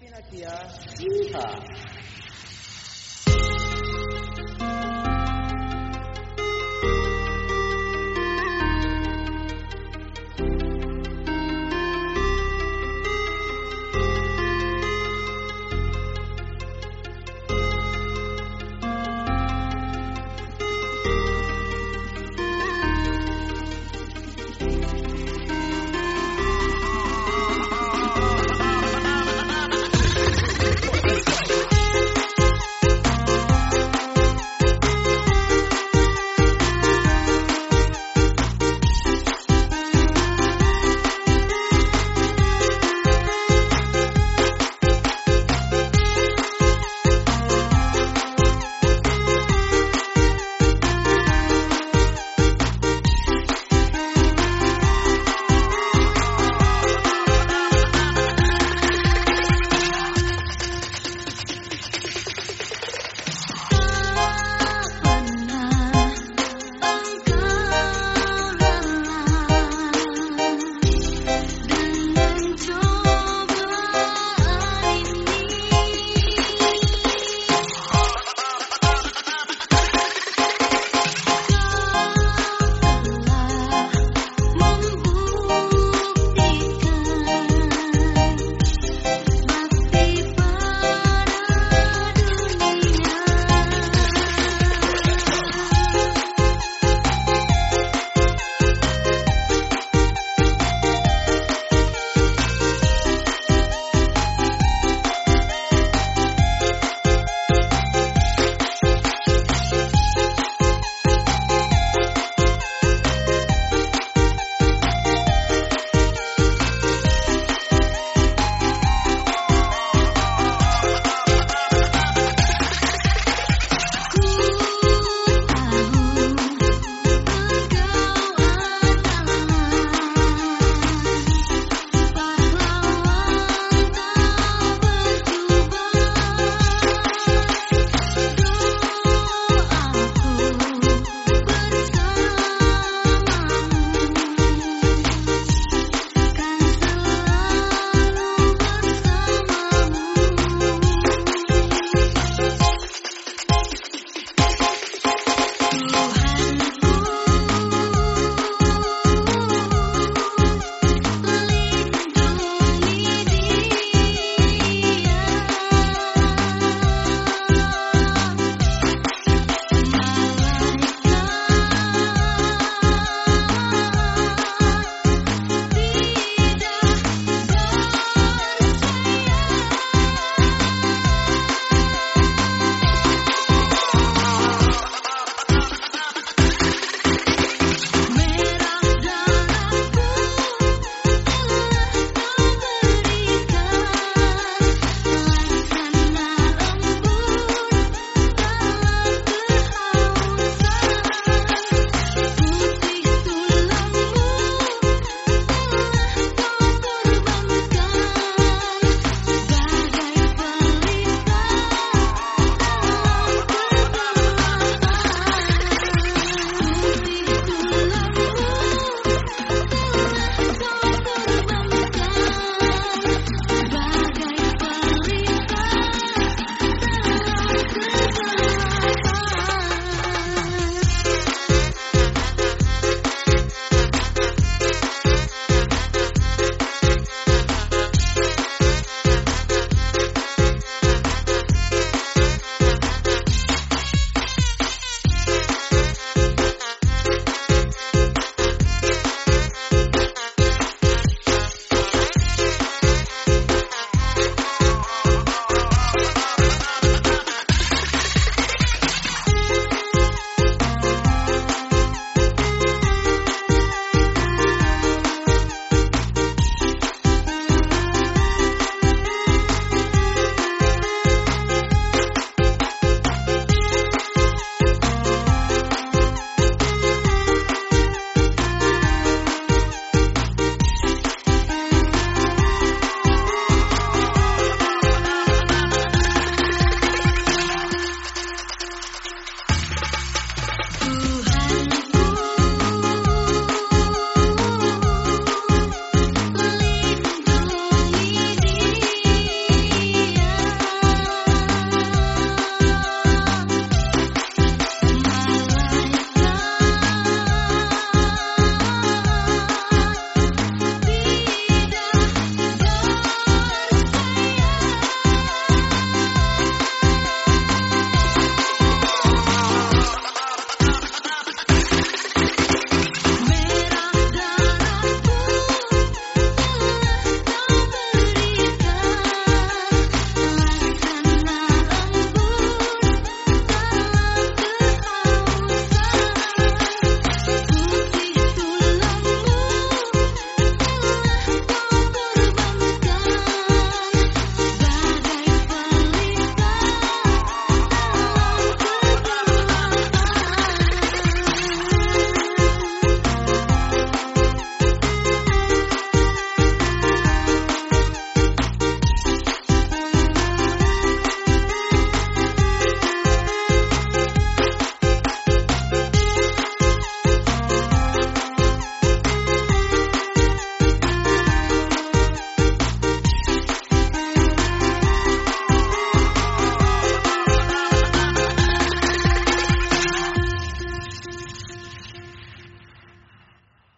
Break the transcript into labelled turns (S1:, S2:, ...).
S1: Pinakia. Yeehaw.